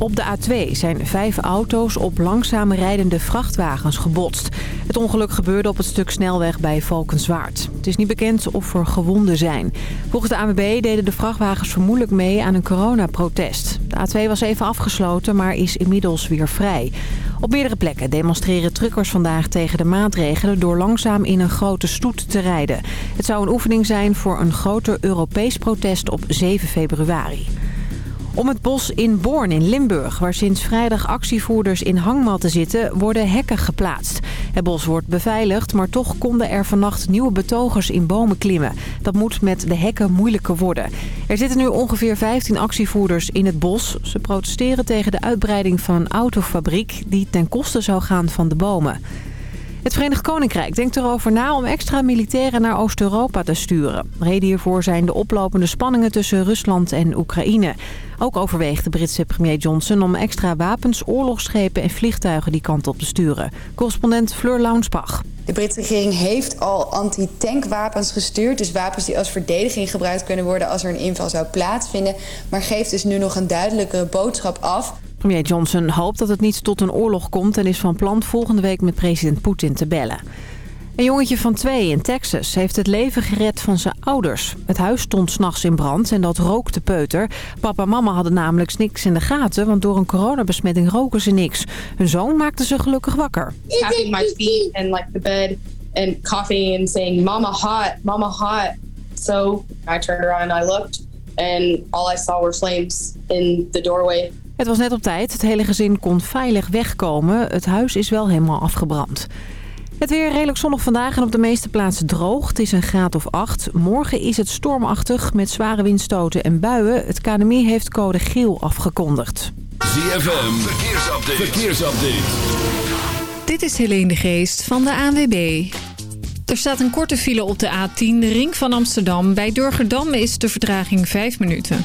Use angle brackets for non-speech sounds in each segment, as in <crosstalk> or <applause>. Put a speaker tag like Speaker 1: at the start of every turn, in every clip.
Speaker 1: Op de A2 zijn vijf auto's op langzaam rijdende vrachtwagens gebotst. Het ongeluk gebeurde op het stuk snelweg bij Valkenswaard. Het is niet bekend of er gewonden zijn. Volgens de ANWB deden de vrachtwagens vermoedelijk mee aan een coronaprotest. De A2 was even afgesloten, maar is inmiddels weer vrij. Op meerdere plekken demonstreren truckers vandaag tegen de maatregelen... door langzaam in een grote stoet te rijden. Het zou een oefening zijn voor een groter Europees protest op 7 februari. Om het bos in Born in Limburg, waar sinds vrijdag actievoerders in hangmatten zitten, worden hekken geplaatst. Het bos wordt beveiligd, maar toch konden er vannacht nieuwe betogers in bomen klimmen. Dat moet met de hekken moeilijker worden. Er zitten nu ongeveer 15 actievoerders in het bos. Ze protesteren tegen de uitbreiding van een autofabriek die ten koste zou gaan van de bomen. Het Verenigd Koninkrijk denkt erover na om extra militairen naar Oost-Europa te sturen. Reden hiervoor zijn de oplopende spanningen tussen Rusland en Oekraïne. Ook overweegt de Britse premier Johnson om extra wapens, oorlogsschepen en vliegtuigen die kant op te sturen. Correspondent Fleur Launsbach.
Speaker 2: De Britse regering heeft al anti-tankwapens gestuurd. Dus wapens die als verdediging gebruikt kunnen worden als er een inval zou plaatsvinden. Maar geeft dus nu nog een duidelijkere boodschap af.
Speaker 1: Premier Johnson hoopt dat het niet tot een oorlog komt... en is van plan volgende week met president Poetin te bellen. Een jongetje van twee in Texas heeft het leven gered van zijn ouders. Het huis stond s'nachts in brand en dat rookte peuter. Papa en mama hadden namelijk niks in de gaten... want door een coronabesmetting roken ze niks. Hun zoon maakte ze gelukkig wakker.
Speaker 3: Bed and coughing and saying mama hot, mama hot. So I turned around and I looked and all I saw were flames in the doorway.
Speaker 1: Het was net op tijd. Het hele gezin kon veilig wegkomen. Het huis is wel helemaal afgebrand. Het weer redelijk zonnig vandaag en op de meeste plaatsen droog. Het is een graad of 8. Morgen is het stormachtig met zware windstoten en buien. Het KNMI heeft code geel afgekondigd.
Speaker 4: ZFM, verkeersupdate. verkeersupdate.
Speaker 5: Dit is Helene de Geest van de ANWB. Er staat een korte file op de A10, de ring van Amsterdam. Bij Durgerdam is de vertraging 5 minuten.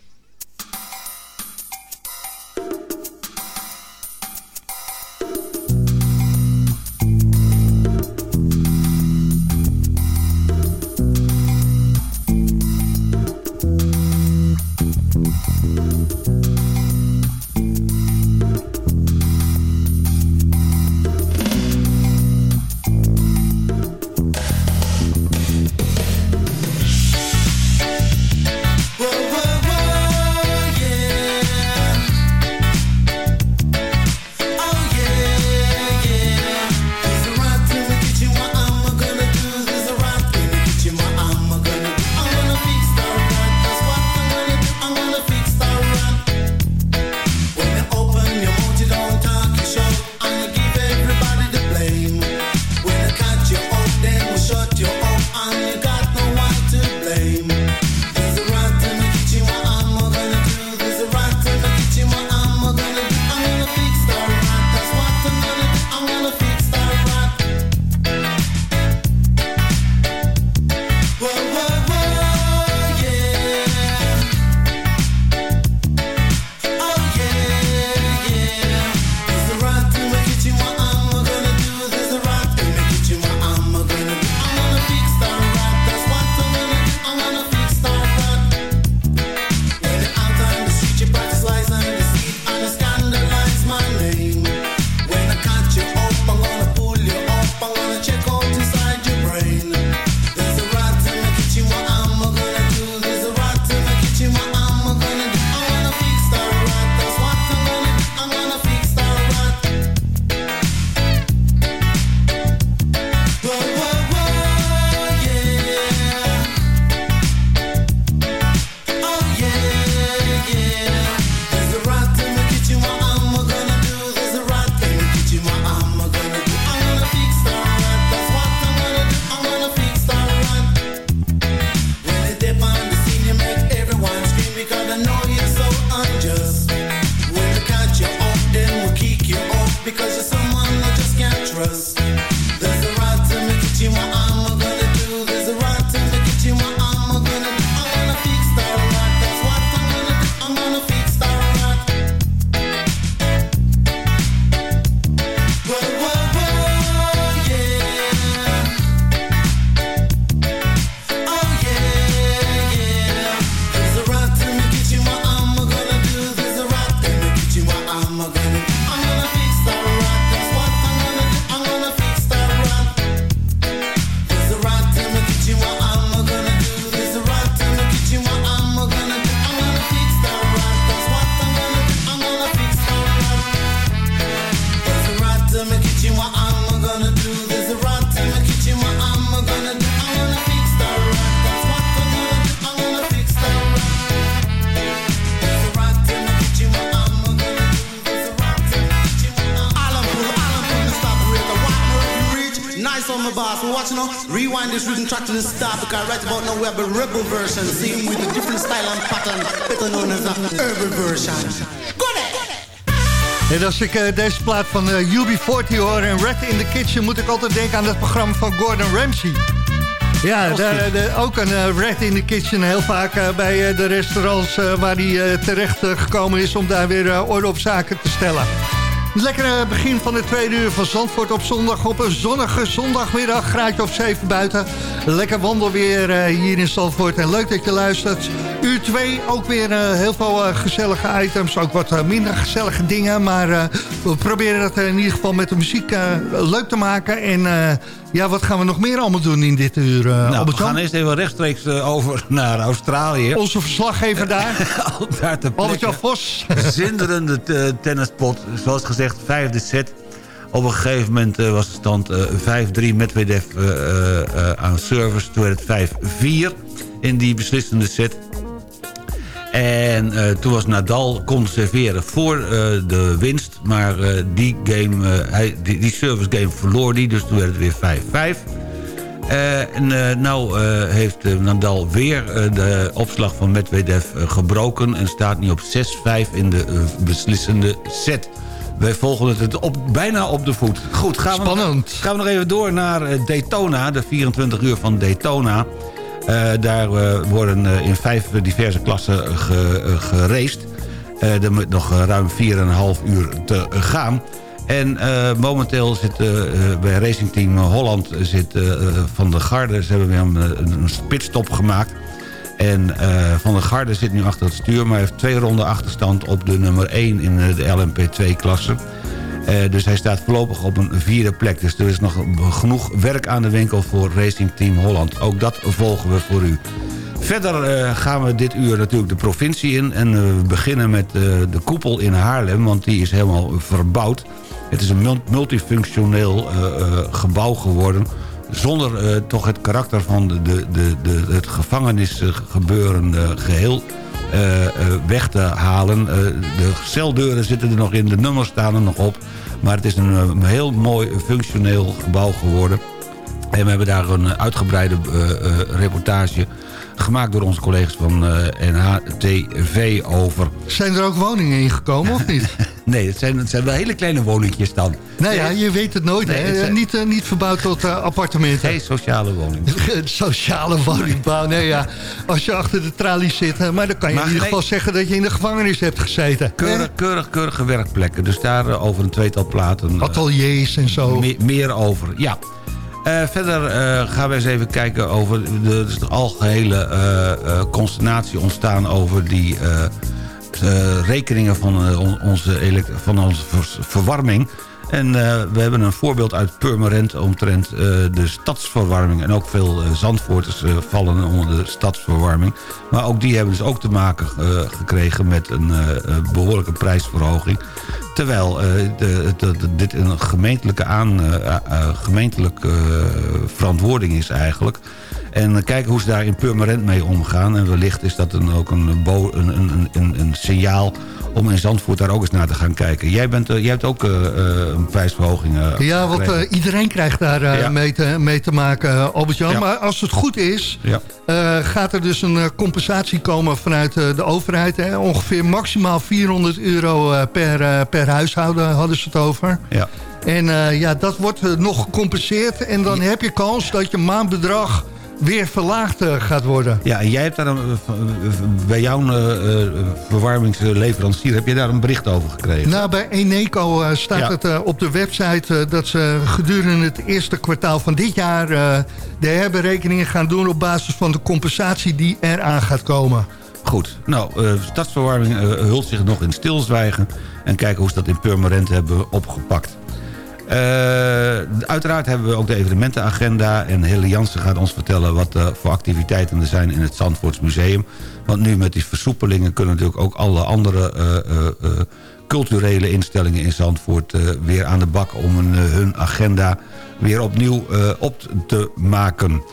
Speaker 6: Als ik uh, deze plaat van uh, UB40 hoor en Red in the Kitchen... moet ik altijd denken aan het programma van Gordon Ramsay. Ja, de, de, ook een uh, Red in the Kitchen. Heel vaak bij de restaurants waar hij terecht gekomen is... om daar weer orde op zaken te stellen. Lekker begin van de tweede uur van Zandvoort op zondag. Op een zonnige zondagmiddag, graadje of 7 buiten. Lekker wandelweer uh, hier in Zandvoort. En leuk dat je luistert. Uur 2 ook weer uh, heel veel uh, gezellige items. Ook wat minder gezellige dingen. Maar we proberen dat in ieder geval met de muziek leuk te maken. En ja, wat gaan we nog meer allemaal doen in dit uur?
Speaker 7: nou, we gaan eerst even rechtstreeks over <laughs> naar Australië.
Speaker 6: Onze verslaggever <laughs> daar.
Speaker 7: daar te
Speaker 6: Albert-Jan Vos.
Speaker 7: Zinderende tennispot. Zoals gezegd, vijfde set. Op een gegeven moment uh, was de stand uh, 5-3 Medvedev uh, aan service. Toen werd het 5-4 in die beslissende set. En toen was Nadal kon serveren voor de winst. Maar die, game, hij, die, die, service game verloor die. Dus toen werd het weer 5-5. en nou heeft Nadal weer de opslag van Medvedev gebroken... en staat nu op 6-5 in de beslissende set. Wij volgen het op, bijna op de voet. Goed, gaan we,
Speaker 6: Spannend.
Speaker 7: Nog, gaan we nog even door naar eh, Daytona, de 24 uur van Daytona. Uh, daar uh, worden uh, in vijf diverse klassen ge, geraced. er moet nog ruim 4,5 uur te gaan. En momenteel zit bij Racing Team Holland zit, van de Garde... ze hebben weer een, een pitstop gemaakt... En uh, Van der Garde zit nu achter het stuur... maar heeft twee ronden achterstand op de nummer 1 in eh, de LMP2-klasse. Uh, eh, dus hij staat voorlopig op een vierde plek. Dus er is nog genoeg werk aan de winkel voor Racing Team Holland. Ook dat volgen we voor u. Verder uh, gaan we dit uur natuurlijk de provincie in. En we beginnen met de koepel in Haarlem, want die is helemaal verbouwd. Het is een multifunctioneel gebouw geworden zonder uh, toch het karakter van de, de, de, het gevangenisgebeuren uh, geheel uh, weg te halen. de celdeuren zitten er nog in, de nummers staan er nog op. Maar het is een heel mooi functioneel gebouw geworden. En we hebben daar een uitgebreide reportage gemaakt door onze collega's van uh, NHTV over.
Speaker 6: Zijn er ook woningen ingekomen of niet? <laughs>
Speaker 7: nee, het zijn, het zijn wel hele kleine woningjes dan.
Speaker 6: Nou ja, je weet het nooit. Nee, hè? niet, uh, niet verbouwd tot uh, appartementen.
Speaker 7: Geen sociale woning. <laughs>
Speaker 6: sociale woningbouw. Nee, ja. Als je achter de tralies zit. Maar dan kan je maar in ieder geval nee. zeggen dat je in de gevangenis hebt gezeten.
Speaker 7: Keurig, keurig, keurige werkplekken. Dus daar over een tweetal platen.
Speaker 6: Ateliers en zo.
Speaker 7: Me meer over, ja. Uh, verder uh, gaan we eens even kijken over de, dus algehele uh, consternatie ontstaan over die rekeningen van, onze, van onze verwarming. En we hebben een voorbeeld uit Purmerend omtrent de stadsverwarming. En ook veel Zandvoorters vallen onder de stadsverwarming. Maar ook die hebben dus ook te maken gekregen met een behoorlijke prijsverhoging. Terwijl uh, de, de, dit een gemeentelijke, aan, uh, uh, gemeentelijke verantwoording is eigenlijk. En kijken hoe ze daar in Purmerend mee omgaan. En wellicht is dat dan ook een, een, een, een, een signaal om in Zandvoort daar ook eens naar te gaan kijken. Jij, bent, jij hebt ook een prijsverhoging
Speaker 6: Ja, want iedereen krijgt daar ja. mee, te, mee te maken, Albert-Jan. Ja. Maar als het goed is, ja. gaat er dus een compensatie komen vanuit de overheid. Hè? Ongeveer maximaal 400 euro per, per huishouden hadden ze het over.
Speaker 7: Ja.
Speaker 6: En uh, ja, dat wordt uh, nog gecompenseerd. En dan heb je kans dat je maandbedrag weer verlaagd uh, gaat worden.
Speaker 7: Ja, en jij hebt daar een, bij jouw verwarmingsleverancier... heb je daar een bericht over gekregen?
Speaker 6: Nou, bij Eneco staat ja. het op de website... dat ze gedurende het eerste kwartaal van dit jaar... de herberekeningen gaan doen op basis van de compensatie die eraan gaat komen.
Speaker 7: Goed, nou, uh, stadsverwarming uh, hult zich nog in stilzwijgen... en kijken hoe ze dat in Purmerend hebben opgepakt. Uh, uiteraard hebben we ook de evenementenagenda... en Hille Jansen gaat ons vertellen wat uh, voor activiteiten er zijn in het Zandvoortsmuseum. Want nu met die versoepelingen kunnen natuurlijk ook alle andere uh, culturele instellingen in Zandvoort... weer aan de bak om hun agenda weer opnieuw op te maken.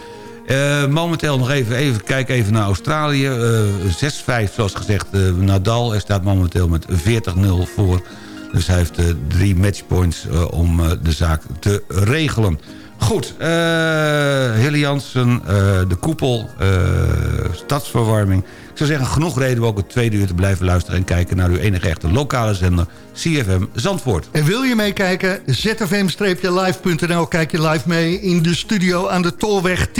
Speaker 7: Momenteel nog even, even kijken even naar Australië. Uh, 6-5 zoals gezegd Nadal. Er staat momenteel met 40-0 voor. Dus hij heeft drie matchpoints om de zaak te regelen. Goed, uh, Hilly Jansen, de koepel, stadsverwarming. Ik zou zeggen, genoeg reden om ook het tweede uur te blijven luisteren... en kijken naar uw enige echte lokale zender, CFM Zandvoort.
Speaker 6: En wil je meekijken? zfm-live.nl. Kijk je live mee in de studio aan de Tolweg 10A.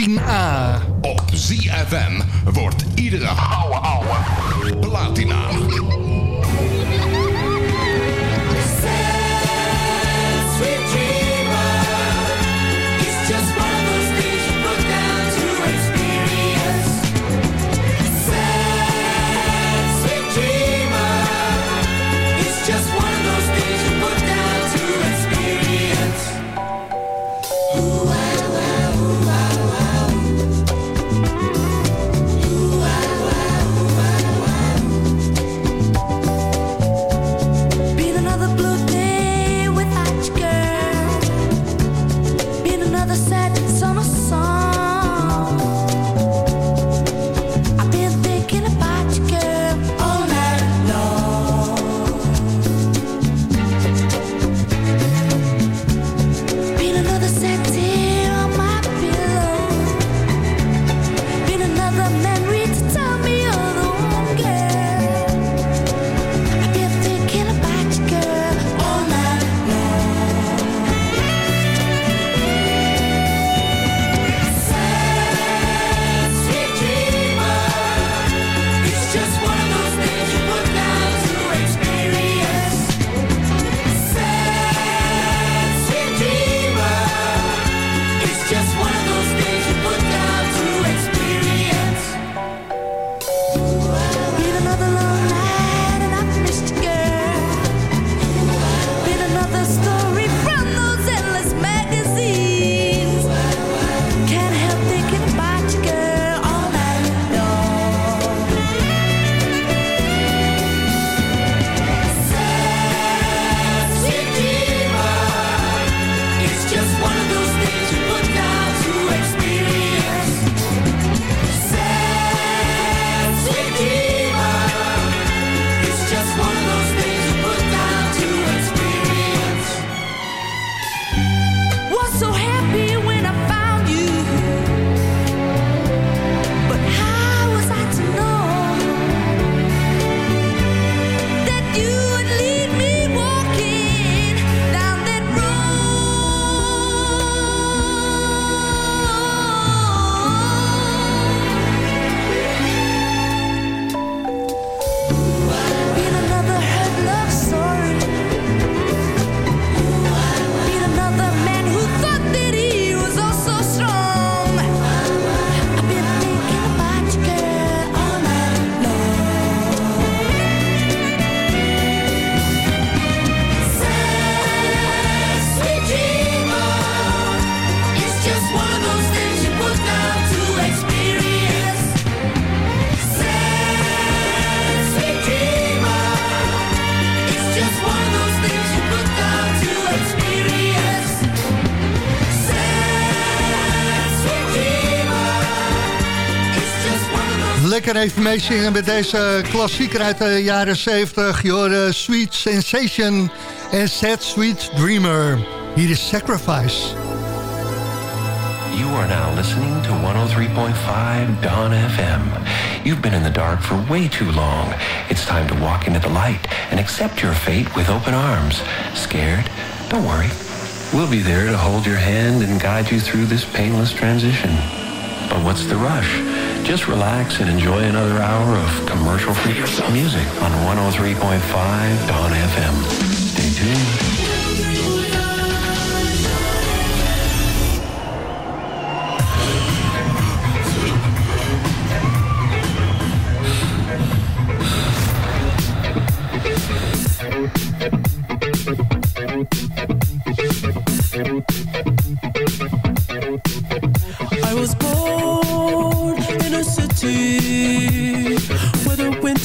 Speaker 8: Op ZFM wordt iedere ouwe ouwe platina.
Speaker 6: Lekker even meezingen met deze klassieker uit de jaren 70. Je eh, Sweet Sensation en Sad Sweet Dreamer. Hier is Sacrifice.
Speaker 9: You are now listening to 103.5 Dawn FM. You've been in the dark for way too long. It's time to walk into the light and accept your fate with open arms. Scared? Don't worry. We'll be there to hold your hand and guide you through this painless transition. But what's the rush? Just relax and enjoy another hour of commercial-free music on 103.5 Dawn FM. Stay tuned.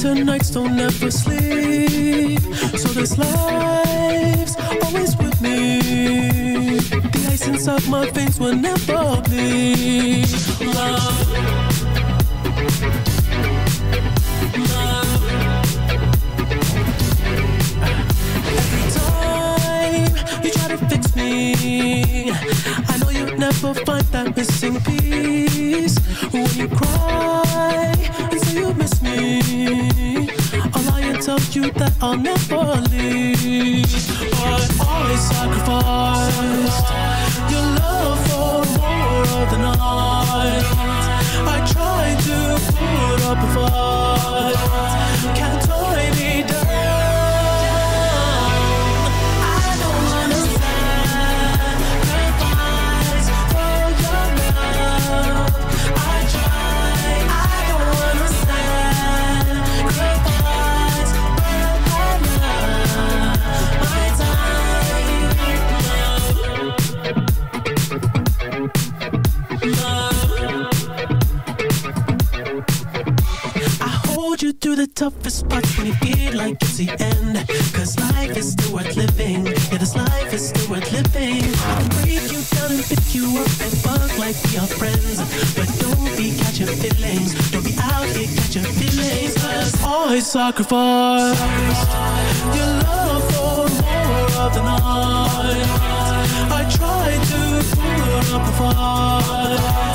Speaker 10: Don't ever sleep. So this life's always with me. The ice inside my veins will never bleed. Love. Love. Every time you try to fix me I know you never never find that missing piece. When you cry Tell you that I'll never leave. But I sacrificed your love for more of the night. I tried to put up a fight, can't it's the end. Cause life is still worth living. Yeah, this life is still worth living. I can break you down and pick you up and fuck like we are friends. But don't be catching feelings. Don't be out here catching feelings. Cause I sacrificed your love for more of the night. I tried to put up a fight.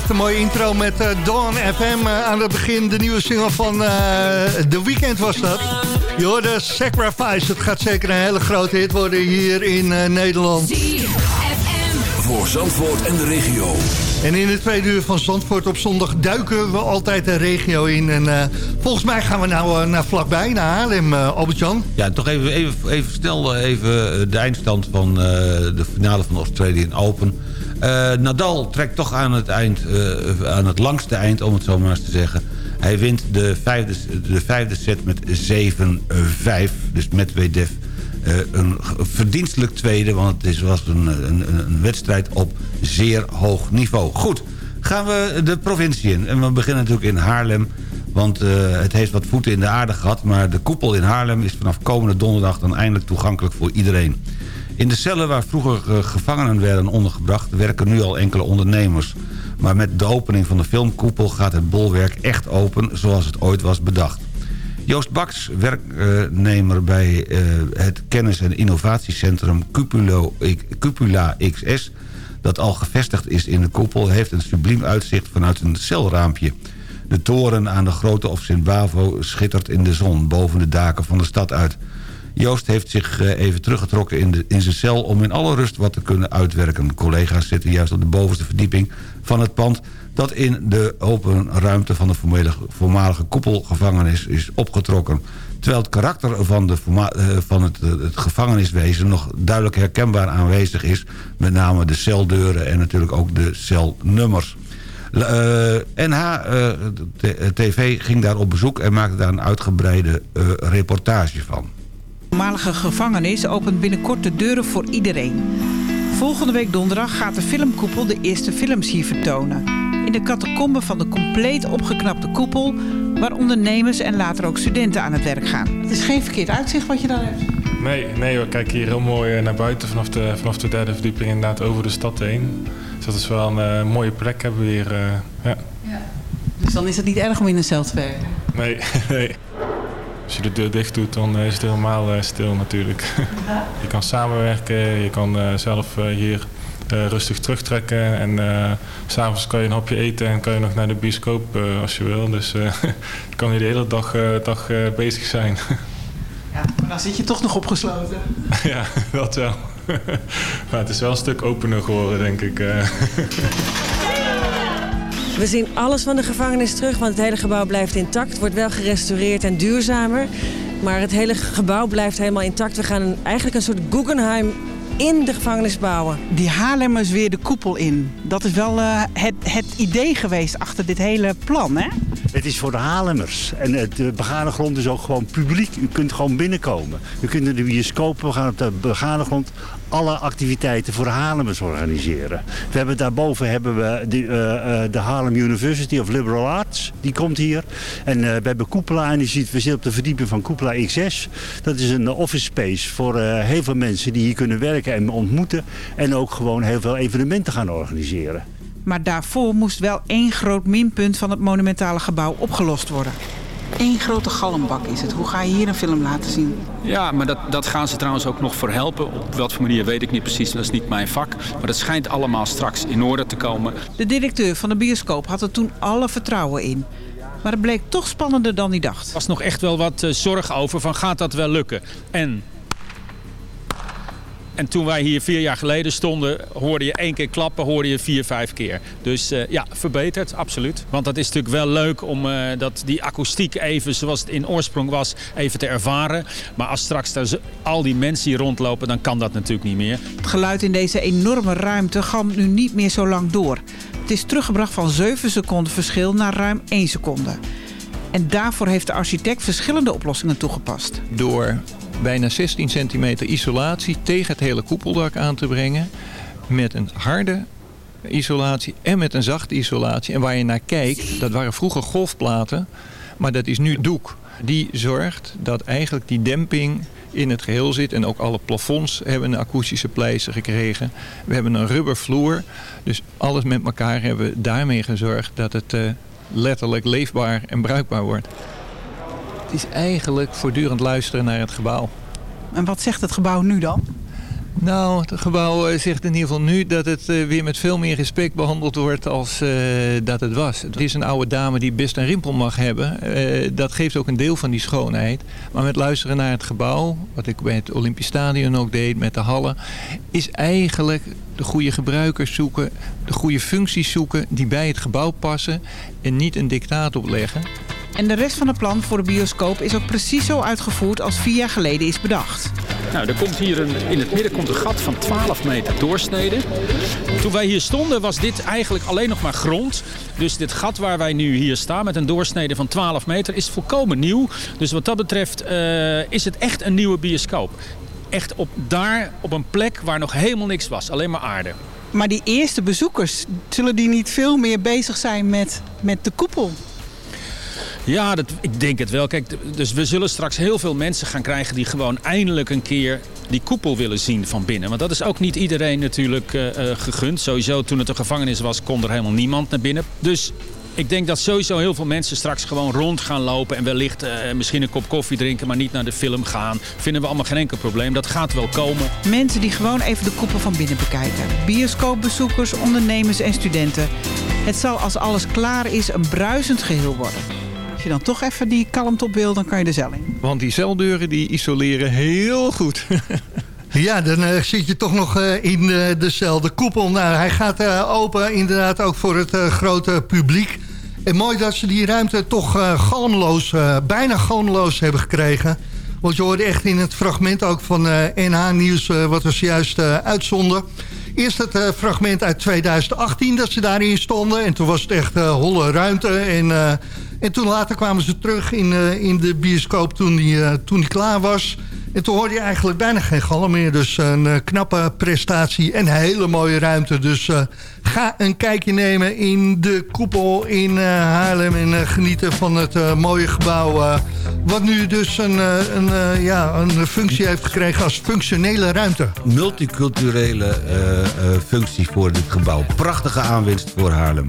Speaker 6: Blijft een mooie intro met eh, Dawn FM. eh, aan het begin de nieuwe single van eh The Weeknd was dat. Je hoorde Sacrifice. Het gaat zeker een hele grote hit worden hier in Nederland.
Speaker 4: Voor Zandvoort en de regio.
Speaker 6: En in het tweede uur van Zandvoort op zondag duiken we altijd de regio in. En eh, volgens mij gaan we nou naar vlakbij, naar Haarlem, eh, Albert-Jan.
Speaker 7: Ja, toch even, even, even snel even de eindstand van eh, de finale van de Australian Open. Eh, Nadal trekt toch aan het, eind, eh, aan het langste eind, om het zo maar eens te zeggen. Hij wint de vijfde, de set met 7-5. Dus met Medvedev eh, een verdienstelijk tweede... want het is, was een, een, een wedstrijd op zeer hoog niveau. Goed, gaan we de provincie in. En we beginnen natuurlijk in Haarlem... Want het heeft wat voeten in de aarde gehad... maar de koepel in Haarlem is vanaf komende donderdag... dan eindelijk toegankelijk voor iedereen. In de cellen waar vroeger eh, gevangenen werden ondergebracht... werken nu al enkele ondernemers. Maar met de opening van de filmkoepel gaat het bolwerk echt open... zoals het ooit was bedacht. Joost Baks, werknemer bij eh, het kennis- en innovatiecentrum Cupula XS... dat al gevestigd is in de koepel... heeft een subliem uitzicht vanuit een celraampje. De toren aan de grote of Sint-Bavo schittert in de zon... boven de daken van de stad uit. Joost heeft zich eh, even teruggetrokken in, de, in zijn cel... om in alle rust wat te kunnen uitwerken. Collega's zitten juist op de bovenste verdieping van het pand... dat in de open ruimte van de voormalige, voormalige koepelgevangenis is opgetrokken. Terwijl het karakter van, de, eh, van het, eh, het gevangeniswezen nog duidelijk herkenbaar aanwezig is. Met name de celdeuren en natuurlijk ook de celnummers. Eh, NH eh, t- TV ging daar op bezoek en maakte daar een uitgebreide reportage van.
Speaker 11: De voormalige gevangenis opent binnenkort de deuren voor iedereen. Volgende week donderdag gaat de filmkoepel de eerste films hier vertonen. In de catacomben van de compleet opgeknapte koepel... waar ondernemers en later ook studenten aan het werk gaan. Het is geen verkeerd uitzicht wat je dan hebt.
Speaker 12: Nee, nee hoor. Kijk hier heel mooi eh, naar buiten vanaf de, vanaf de derde verdieping inderdaad over de stad heen. Dus dat is wel een eh, mooie plek hebben we hier. eh, ja.
Speaker 11: Dus dan is het niet erg om in een cel te werken.
Speaker 12: Nee, <laughs> nee. Als je de deur dicht doet, dan eh, is het helemaal eh, stil natuurlijk. <laughs> je kan samenwerken, je kan eh, zelf hier rustig terugtrekken. En s s'avonds kan je een hapje eten en kan je nog naar de bioscoop als je wil. Dus <laughs> je kan hier de hele dag, dag bezig zijn. <laughs>
Speaker 11: Ja, maar dan zit je toch nog opgesloten.
Speaker 12: ja, dat wel. maar het is wel een stuk opener geworden, denk ik.
Speaker 13: We zien alles van de gevangenis terug, want het hele gebouw blijft intact. Wordt wel gerestaureerd en duurzamer. Maar het hele gebouw blijft helemaal intact. We gaan eigenlijk een soort Guggenheim in de gevangenis bouwen.
Speaker 11: Die Haarlemmers weer de koepel in. Dat is wel eh, het, het idee geweest achter dit hele plan, hè?
Speaker 14: Het is voor de Haarlemmers. En de begane grond is ook gewoon publiek. U kunt gewoon binnenkomen. U kunt in de bioscoop, we gaan op de begane grond alle activiteiten voor de Haarlemmers organiseren. We hebben daarboven hebben we de, eh, de Haarlem University of Liberal Arts. Die komt hier. En eh, we hebben Koepela en die ziet, we zitten op de verdieping van Koepela X6. Dat is een office space voor heel veel mensen die hier kunnen werken en ontmoeten. En ook gewoon heel veel evenementen gaan organiseren.
Speaker 11: Maar daarvoor moest wel één groot minpunt van het monumentale gebouw opgelost worden. Eén grote galmbak is het. Hoe ga je hier een film laten zien?
Speaker 15: Ja, maar dat, dat gaan ze trouwens ook nog voor helpen. Op wat voor manier weet ik niet precies, dat is niet mijn vak. Maar dat schijnt allemaal straks in orde te komen.
Speaker 11: De directeur van de bioscoop had er toen alle vertrouwen in. Maar het bleek toch spannender dan hij dacht.
Speaker 15: Er was nog echt wel wat eh, zorg over van gaat dat wel lukken? En... En toen wij hier vier jaar geleden stonden, hoorde je één keer klappen, hoorde je vier, vijf keer. Dus eh, ja, verbeterd, absoluut. Want dat is natuurlijk wel leuk om eh, dat, die akoestiek even zoals het in oorsprong was, even te ervaren. Maar als straks al die mensen hier rondlopen, dan kan dat natuurlijk niet meer.
Speaker 11: Het geluid in deze enorme ruimte galmt nu niet meer zo lang door. Het is teruggebracht van 7 seconden verschil naar ruim 1 seconde. En daarvoor heeft de architect verschillende oplossingen toegepast.
Speaker 16: door bijna 16 centimeter isolatie tegen het hele koepeldak aan te brengen. Met een harde isolatie en met een zachte isolatie. En waar je naar kijkt, dat waren vroeger golfplaten, maar dat is nu doek. Die zorgt dat eigenlijk die demping in het geheel zit. En ook alle plafonds hebben een akoestische pleister gekregen. We hebben een rubbervloer. Dus alles met elkaar hebben we daarmee gezorgd dat het eh, letterlijk leefbaar en bruikbaar wordt. Het is eigenlijk voortdurend luisteren naar het gebouw.
Speaker 11: En wat zegt het gebouw nu dan?
Speaker 16: Nou, het gebouw eh, zegt in ieder geval nu dat het eh, weer met veel meer respect behandeld wordt als eh, dat het was. Het is een oude dame die best een rimpel mag hebben. Dat geeft ook een deel van die schoonheid. Maar met luisteren naar het gebouw, wat ik bij het Olympisch Stadion ook deed met de hallen, is eigenlijk de goede gebruikers zoeken, de goede functies zoeken die bij het gebouw passen en niet een dictaat opleggen.
Speaker 11: En de rest van het plan voor de bioscoop is ook precies zo uitgevoerd als vier jaar geleden is bedacht.
Speaker 15: Nou, er komt hier een, in het midden komt een gat van 12 meter doorsnede. Toen wij hier stonden was dit eigenlijk alleen nog maar grond. Dus dit gat waar wij nu hier staan met een doorsnede van 12 meter is volkomen nieuw. Dus wat dat betreft eh, is het echt een nieuwe bioscoop. Echt op, daar op een plek waar nog helemaal niks was. Alleen maar aarde.
Speaker 11: Maar die eerste bezoekers, zullen die niet veel meer bezig zijn met, met de koepel?
Speaker 15: Ja, dat, ik denk het wel. Kijk, dus we zullen straks heel veel mensen gaan krijgen die gewoon eindelijk een keer die koepel willen zien van binnen. Want dat is ook niet iedereen natuurlijk eh, eh, gegund. Sowieso toen het een gevangenis was, kon er helemaal niemand naar binnen. Dus ik denk dat sowieso heel veel mensen straks gewoon rond gaan lopen en wellicht eh, misschien een kop koffie drinken, maar niet naar de film gaan. Vinden we allemaal geen enkel probleem. Dat gaat wel komen.
Speaker 11: Mensen die gewoon even de koepel van binnen bekijken. Bioscoopbezoekers, ondernemers en studenten. Het zal als alles klaar is een bruisend geheel worden. Als je dan toch even die kalmte op wil, dan kan je er zelf in.
Speaker 16: Want die celdeuren die isoleren heel goed. <laughs>
Speaker 6: Ja, dan eh, zit je toch nog eh, in eh, dezelfde koepel. Nou, hij gaat eh, open, inderdaad ook voor het eh, grote publiek. En mooi dat ze die ruimte toch eh, galmloos, eh, bijna galmloos hebben gekregen. Want je hoorde echt in het fragment ook van eh, NH Nieuws, wat we zojuist eh, uitzonden. Eerst het eh, fragment uit 2018 dat ze daarin stonden. En toen was het echt eh, holle ruimte. En, eh, en toen later kwamen ze terug in, eh, in de bioscoop toen die, eh, toen die klaar was. En toen hoorde je eigenlijk bijna geen galm meer. Dus een eh, knappe prestatie en hele mooie ruimte. Dus ga een kijkje nemen in de koepel in Haarlem. En genieten van het mooie gebouw. wat nu dus een, een, ja, een functie heeft gekregen als functionele ruimte.
Speaker 7: Multiculturele functie voor dit gebouw. Prachtige aanwinst voor Haarlem.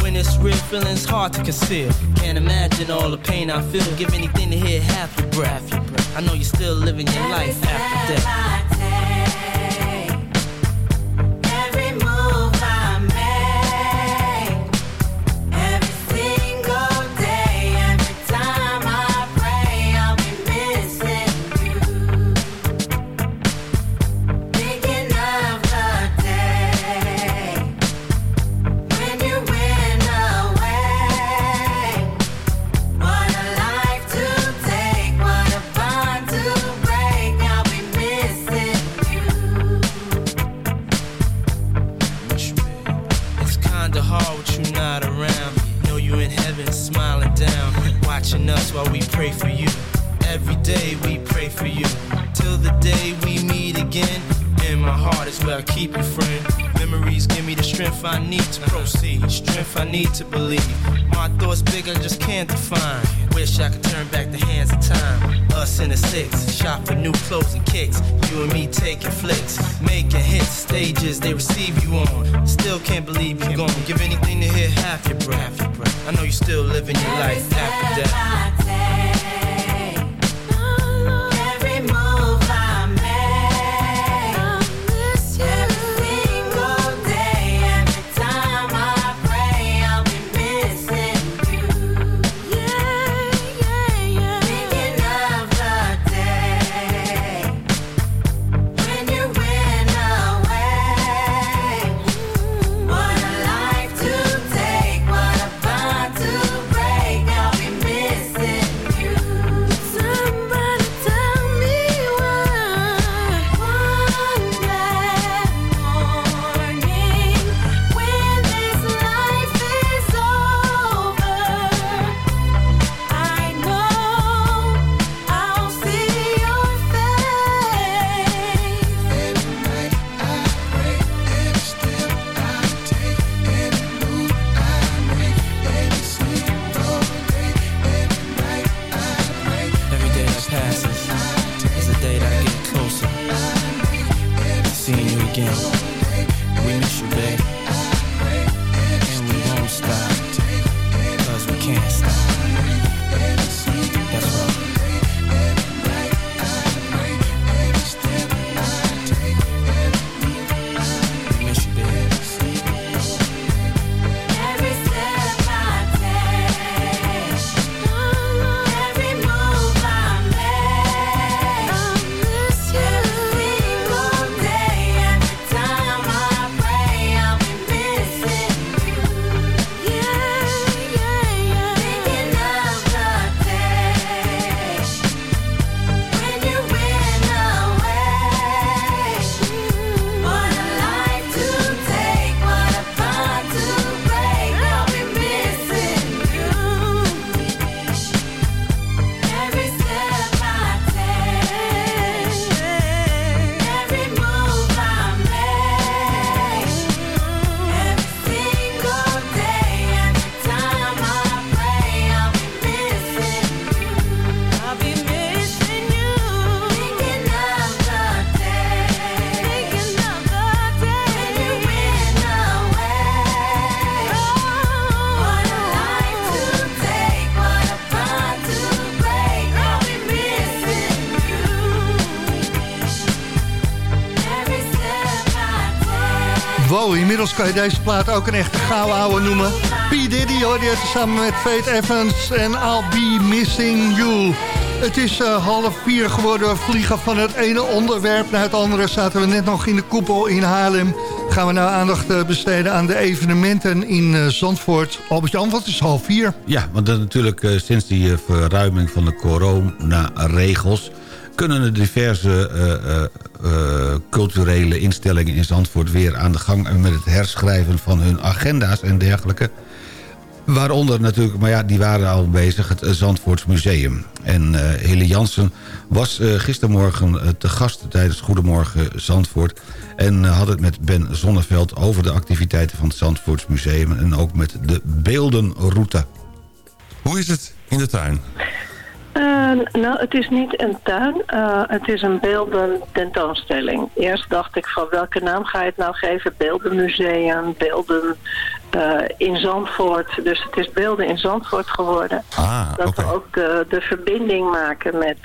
Speaker 17: When it's real, feeling's hard to conceal. Can't imagine all the pain I feel. Give anything to hear half your breath. I know you're still living your life after death.
Speaker 6: Anders kan je deze plaat ook een echte gouden ouwe noemen. P. Diddy hoor je samen met Fate Evans en Al Be Missing You. Het is eh, half vier geworden. We vliegen van het ene onderwerp naar het andere. Zaten we net nog in de koepel in Haarlem. Gaan we nou aandacht eh, besteden aan de evenementen in eh, Zandvoort. Albert-Jan, wat is half vier?
Speaker 7: Ja, want natuurlijk sinds die verruiming van de corona-regels kunnen de diverse eh, eh, eh, culturele instellingen in Zandvoort weer aan de gang... met het herschrijven van hun agenda's en dergelijke. Waaronder natuurlijk, maar ja, die waren al bezig, het Zandvoorts Museum. En uh, Hele Jansen was uh, gistermorgen te gast tijdens Goedemorgen Zandvoort... en had het met Ben Zonneveld over de activiteiten van het Zandvoorts Museum... en ook met de beeldenroute.
Speaker 18: Hoe is het in de tuin?
Speaker 19: Nou, het is niet een tuin. Eh, het is een beelden tentoonstelling. Eerst dacht ik van welke naam ga je het nou geven? Beeldenmuseum, beelden eh, in Zandvoort. Dus het is beelden in Zandvoort geworden.
Speaker 1: Ah,
Speaker 19: dat we ook de, de verbinding maken met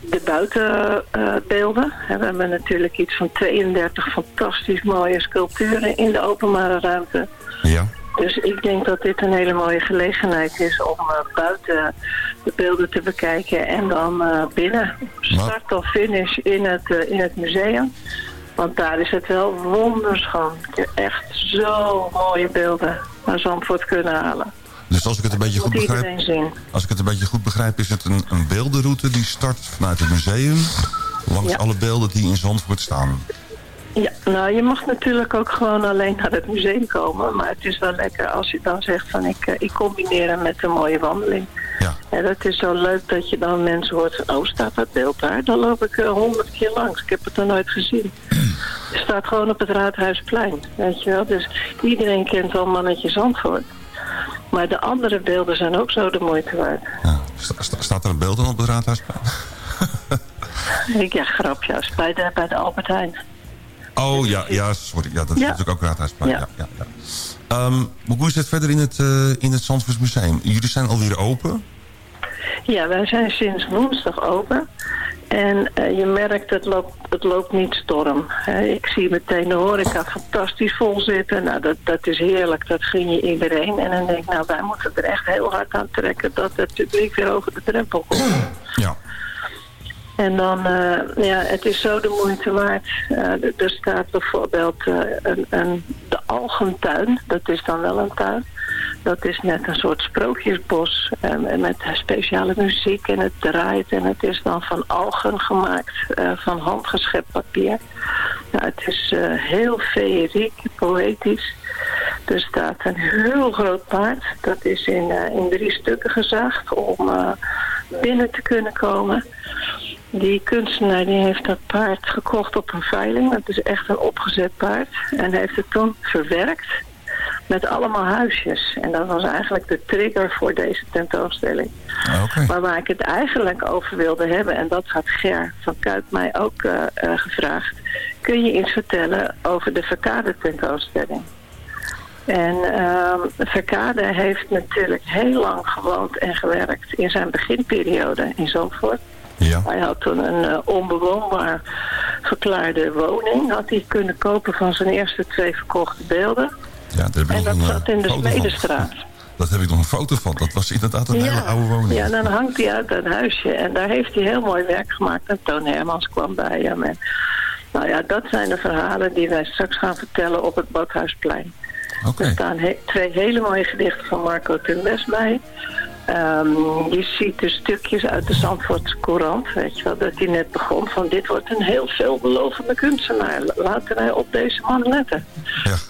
Speaker 19: de buitenbeelden. we hebben natuurlijk iets van 32 fantastisch mooie sculpturen in de openbare ruimte.
Speaker 1: Ja.
Speaker 19: Dus ik denk dat dit een hele mooie gelegenheid is om uh, buiten de beelden te bekijken en dan uh, binnen. Start of finish in het, uh, in het museum. Want daar is het wel wonderschoon. Je echt zo mooie beelden naar Zandvoort kunnen halen.
Speaker 1: Dus als ik het een beetje goed begrijp, als ik het een beetje goed begrijp, is het een, een beeldenroute die start vanuit het museum langs
Speaker 19: Ja.
Speaker 1: alle beelden die in Zandvoort staan.
Speaker 19: Ja, nou je mag natuurlijk ook gewoon alleen naar het museum komen. Maar het is wel lekker als je dan zegt van ik, eh, ik combineer hem met een mooie wandeling.
Speaker 1: Ja.
Speaker 19: En dat is zo leuk dat je dan mensen hoort van oh staat dat beeld daar? Dan loop ik eh, honderd keer langs. Ik heb het er nooit gezien. <clears throat> Het staat gewoon op het Raadhuisplein, weet je wel. Dus iedereen kent wel mannetje Zandvoort. Maar de andere beelden zijn ook zo de moeite waard.
Speaker 1: Sta- staat er een beeld dan op het Raadhuisplein?
Speaker 19: Ik, <laughs> ja, grapjes. Bij de, bij de Albert Heijn.
Speaker 1: Oh ja, ja, sorry. Ja, dat is
Speaker 19: Ja.
Speaker 1: natuurlijk ook Raadhuisplein. Ja.
Speaker 19: Ja.
Speaker 1: Ja, ja, maar hoe is het verder in het, eh in het Zandvoorts Museum? Jullie zijn alweer open?
Speaker 19: Ja, wij zijn sinds woensdag open. En eh, je merkt, het loopt, het loopt niet storm. Hè. ik zie meteen de horeca fantastisch vol zitten. Nou, dat, dat is heerlijk. Dat gun je iedereen. En dan denk ik, nou, wij moeten er echt heel hard aan trekken... dat het publiek weer over de drempel komt.
Speaker 1: Ja.
Speaker 19: En dan, eh, ja, het is zo de moeite waard. Eh, er- staat bijvoorbeeld eh, een, een, de Algentuin. Dat is dan wel een tuin. Dat is net een soort sprookjesbos. eh, met speciale muziek en het draait. En het is dan van algen gemaakt. van handgeschept papier. Nou, het is heel feeriek, poëtisch. Er staat een heel groot paard. Dat is in, in drie stukken gezaagd om binnen te kunnen komen. Die kunstenaar die heeft dat paard gekocht op een veiling. Dat is echt een opgezet paard. En heeft het toen verwerkt met allemaal huisjes. En dat was eigenlijk de trigger voor deze tentoonstelling. Maar waar ik het eigenlijk over wilde hebben... en dat had Ger van Kuip mij ook eh, eh, gevraagd... kun je iets vertellen over de Verkade tentoonstelling? En ehm Verkade heeft natuurlijk heel lang gewoond en gewerkt in zijn beginperiode in Zandvoort.
Speaker 1: Ja.
Speaker 19: Hij had toen een eh, onbewoonbaar verklaarde woning. Had hij kunnen kopen van zijn eerste twee verkochte beelden.
Speaker 1: Ja, daar heb ik
Speaker 19: En
Speaker 1: nog
Speaker 19: dat
Speaker 1: een eh,
Speaker 19: zat in de. Smedestraat.
Speaker 1: Daar heb ik nog een foto van. Dat was inderdaad een hele oude woning.
Speaker 19: Ja, dan hangt hij uit dat huisje. En daar heeft hij heel mooi werk gemaakt. En Toon Hermans kwam bij hem. En, nou ja, dat zijn de verhalen die wij straks gaan vertellen op het Badhuisplein. Er staan he- twee hele mooie gedichten van Marco Tumbes bij. Ehm, je ziet de stukjes uit de Zandvoortse Courant, weet je wel, dat hij net begon van dit wordt een heel veelbelovende kunstenaar. Laten wij op deze man letten.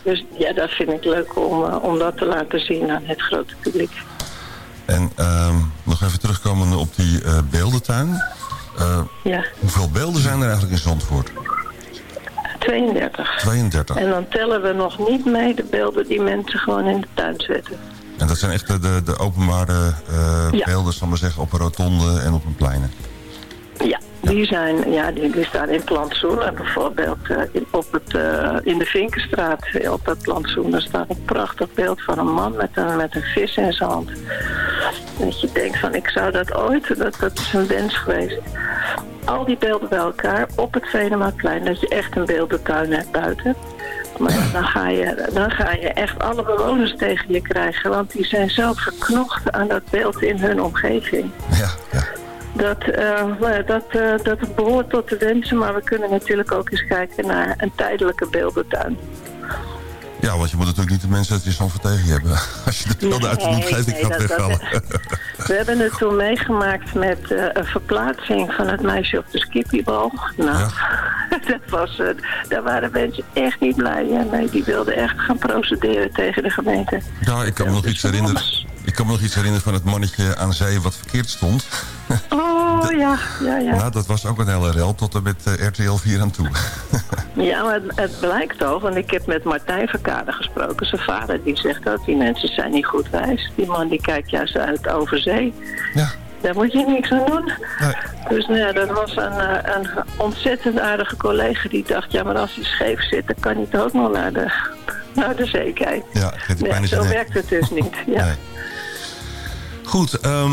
Speaker 19: Dus ja, dat vind ik leuk om, eh, om dat te laten zien aan het grote publiek.
Speaker 1: En ehm, nog even terugkomen op die eh, beeldentuin. Eh,
Speaker 19: Ja,
Speaker 1: Hoeveel beelden zijn er eigenlijk in Zandvoort?
Speaker 19: 32.
Speaker 1: 32.
Speaker 19: En dan tellen we nog niet mee de beelden die mensen gewoon in de tuin zetten.
Speaker 1: En dat zijn echt de, de, openbare eh, beelden, zal maar zeggen, op een rotonde en op een pleinen.
Speaker 19: Ja, die, zijn, ja die, die staan in plantsoen. En bijvoorbeeld eh, in, op het, eh, in de Vinkenstraat, eh, op dat plantsoen, daar staat een prachtig beeld van een man met een, met een vis in zijn hand. Dat je denkt van, ik zou dat ooit, dat, dat is een wens geweest. Al die beelden bij elkaar op het Venemaplein, dat je echt een beeldentuin hebt buiten. Maar ja, dan ga, je, dan ga je echt alle bewoners tegen je krijgen, want die zijn zelf geknocht aan dat beeld in hun omgeving. Dat, eh, nou ja, dat, eh, dat behoort tot de wensen, maar we kunnen natuurlijk ook eens kijken naar een tijdelijke beeldentuin.
Speaker 1: Ja, want je moet natuurlijk niet de mensen uit je Zandvoort tegen je hebben. <laughs> Als je de beelden uit de mond
Speaker 19: Nee. We hebben het toen meegemaakt met eh, een verplaatsing van het meisje op de skippiebal. Nou, <laughs> dat was, daar waren mensen echt niet blij mee. Die wilden echt gaan procederen tegen de gemeente.
Speaker 1: Ja, ik kan me nog iets herinneren. Ik kan me nog iets herinneren van het mannetje aan zee wat verkeerd stond.
Speaker 19: Oh <laughs> ja, ja, ja.
Speaker 1: Nou, dat was ook een hele rel tot en met eh, RTL 4 aan toe. <laughs>
Speaker 19: Ja, maar het, het blijkt toch, want ik heb met Martijn Verkade gesproken. Zijn vader die zegt ook, die mensen zijn niet goed wijs. Die man die kijkt juist uit over zee.
Speaker 1: Ja.
Speaker 19: Daar moet je niks aan doen. Dus nou ja, dat was een, eh, een ontzettend aardige collega die dacht... ja, maar als hij scheef zit, dan kan hij toch ook nog naar de, naar de zee kijken.
Speaker 18: Ja,
Speaker 19: Nee, zo werkt het dus niet. <laughs> Ja.
Speaker 18: Nee. Goed, ehm,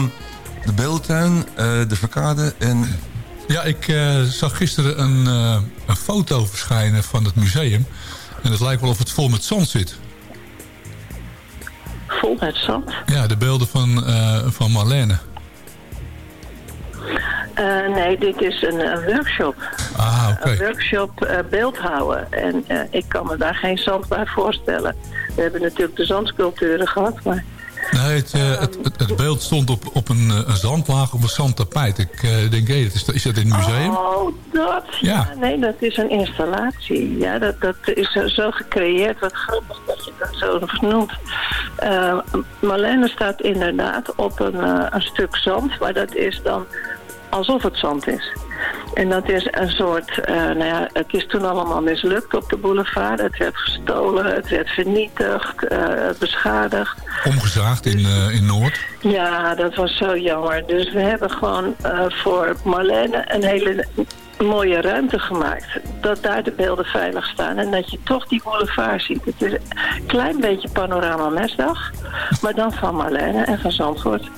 Speaker 18: de beeltuin, eh, de verkade en...
Speaker 20: Ja, ik eh, zag gisteren een, eh, een foto verschijnen van het museum. En het lijkt wel of het vol met zand zit.
Speaker 19: Vol met zand.
Speaker 20: Ja, de beelden van, eh, van Marlene.
Speaker 19: Eh, nee, dit is een, een workshop.
Speaker 20: Ah, oké.
Speaker 19: Een workshop eh, beeldhouden. En eh, ik kan me daar geen zand bij voorstellen. We hebben natuurlijk de zandsculpturen gehad, maar...
Speaker 20: Nee, het, eh, het, het, beeld stond op, op een, eh, een zandlaag op een zandtapijt. Ik eh, denk, hé, is, dat- is dat in het museum?
Speaker 19: Oh, dat? Ja.
Speaker 20: Ja.
Speaker 19: nee, dat is een installatie. Ja, dat, dat is zo- gecreëerd. Wat grappig dat je dat zo noemt. Eh, Marlene staat inderdaad op een, een stuk zand, maar dat is dan alsof het zand is. En dat is een soort, eh, nou ja, het is toen allemaal mislukt op de boulevard. Het werd gestolen, het werd vernietigd, eh, beschadigd.
Speaker 20: Omgezaagd in, eh, in Noord.
Speaker 19: Ja, dat was zo jammer. Dus we hebben gewoon voor Marlene een hele mooie ruimte gemaakt. Dat daar de beelden veilig staan en dat je toch die boulevard ziet. Het is een klein beetje panorama mesdag, maar dan van Marlene en van Zandvoort.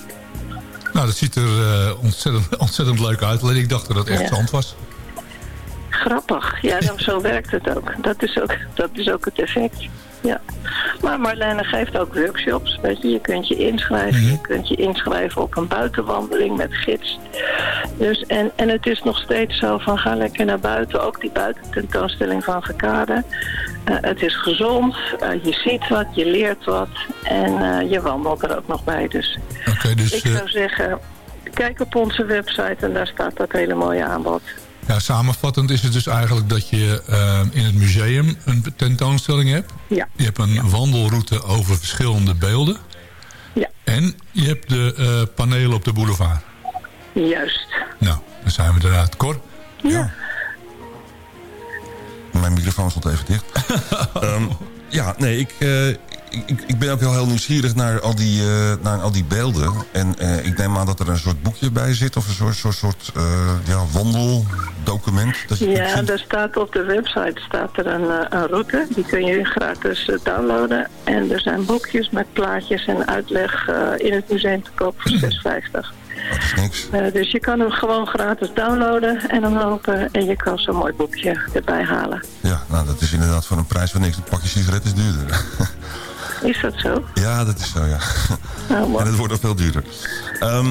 Speaker 20: Nou, dat ziet er eh, ontzettend, <laughs> ontzettend leuk uit. Alleen ik dacht dat het echt
Speaker 19: Ja.
Speaker 20: zand was.
Speaker 19: Grappig. Ja, dan, zo werkt het ook. Dat is ook, dat is ook het effect. Ja. Maar Marlene geeft ook workshops. Weet je, je kunt je inschrijven. Je kunt je inschrijven op een buitenwandeling met gids. Dus, en, en het is nog steeds zo van ga lekker naar buiten. Ook die buitententoonstelling van Verkade. Eh, het is gezond. eh, je ziet wat, je leert wat. En eh, je wandelt er ook nog bij. Dus,
Speaker 20: dus
Speaker 19: ik zou zeggen, kijk op onze website en daar staat dat hele mooie aanbod.
Speaker 20: Ja, samenvattend is het dus eigenlijk dat je eh, in het museum een tentoonstelling hebt.
Speaker 19: Ja.
Speaker 20: Je hebt een wandelroute over verschillende beelden.
Speaker 19: Ja.
Speaker 20: En je hebt de eh, panelen op de boulevard.
Speaker 19: Juist.
Speaker 20: Nou, dan zijn we eruit. Cor?
Speaker 19: Ja.
Speaker 18: Mijn microfoon stond even dicht. <laughs> Ehm, ja, nee, ik, eh, ik, ik- ben ook heel, heel nieuwsgierig naar al die, eh, naar al die beelden. En eh, ik neem aan dat er een soort boekje bij zit... of een soort, soort, soort eh, ja, wandeldocument. Dat je
Speaker 19: Ja, er staat op de website staat er een, een route. Die kun je gratis downloaden. En er zijn boekjes met plaatjes en uitleg in het museum te koop voor 6,50.
Speaker 18: Dat is niks.
Speaker 19: Dus je kan hem gewoon gratis downloaden en hem lopen. En je kan zo'n mooi boekje erbij halen.
Speaker 18: Ja, nou, dat is inderdaad voor een prijs van niks. Een pakje sigaret is duurder. <laughs>
Speaker 19: Is dat zo?
Speaker 18: ja, dat is zo, ja. <laughs>
Speaker 19: Oh,
Speaker 18: en het wordt ook veel duurder. Ehm,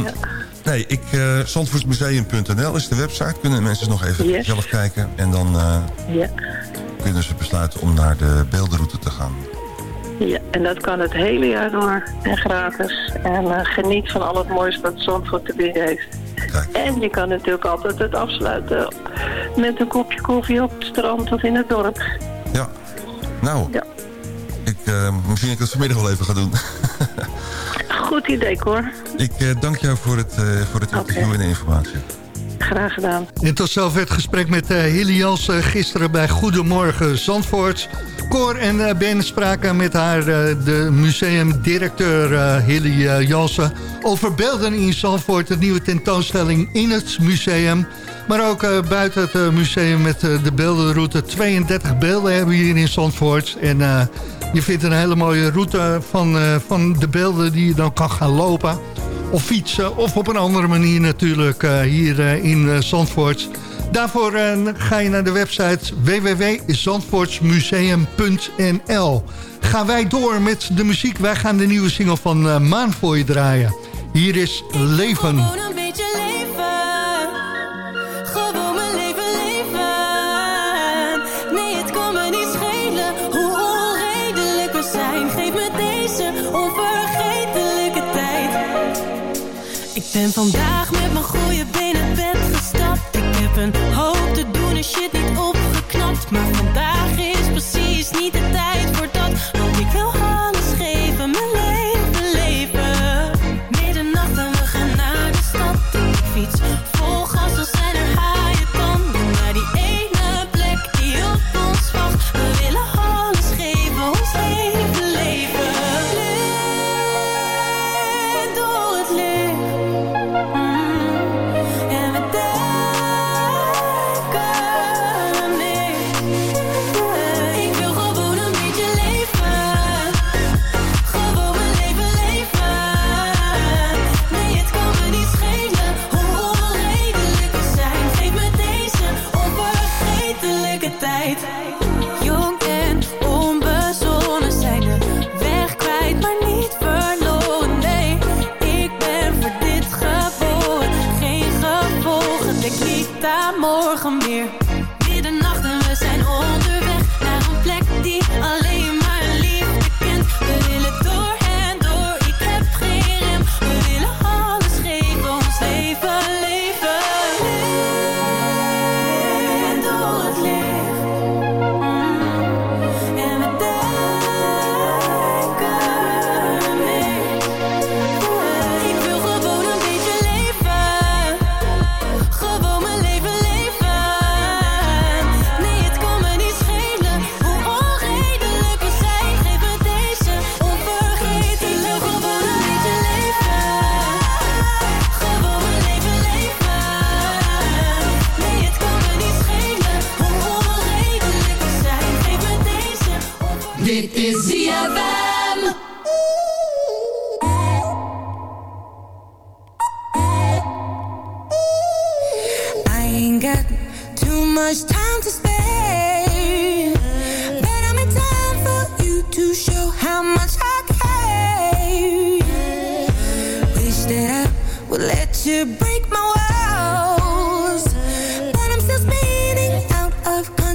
Speaker 18: Nee, ik, eh zandvoortsmuseum.nl is de website. Kunnen mensen nog even
Speaker 19: Yes.
Speaker 18: zelf kijken. En dan eh,
Speaker 19: Ja.
Speaker 18: kunnen ze besluiten om naar de beeldenroute te gaan.
Speaker 19: ja, en dat kan het hele jaar door en gratis. En eh, geniet van al het moois dat Zandvoort te bieden heeft. En je kan natuurlijk altijd het afsluiten met een kopje koffie op het strand of in het dorp.
Speaker 18: Ja, nou, ik, eh, misschien dat ik het vanmiddag wel even ga doen. <laughs>
Speaker 19: Goed idee, Cor.
Speaker 18: ik eh, dank jou voor het, eh, voor het interview en de informatie.
Speaker 19: Graag gedaan.
Speaker 6: En tot zover het gesprek met uh, Hilly Jansen gisteren bij Goedemorgen Zandvoort. Cor en uh, Ben spraken met haar, uh, de museumdirecteur uh, Hilly uh, Jansen... over beelden in Zandvoort, de nieuwe tentoonstelling in het museum... Maar ook uh, buiten het uh, museum met uh, de beeldenroute. 32 beelden hebben we hier in Zandvoort. En uh, je vindt een hele mooie route van, uh, van de beelden die je dan kan gaan lopen. Of fietsen. Of op een andere manier natuurlijk uh, hier uh, in Zandvoort. Daarvoor ga je naar de website www.zandvoortsmuseum.nl Gaan wij door met de muziek. Wij gaan de nieuwe single van Maan voor je draaien. Hier is Leven.
Speaker 21: Ben vandaag met mijn goede benen bed gestapt. Ik heb een hoop te doen en shit niet opgeknapt. Maar vandaag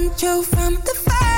Speaker 17: of control from the fall.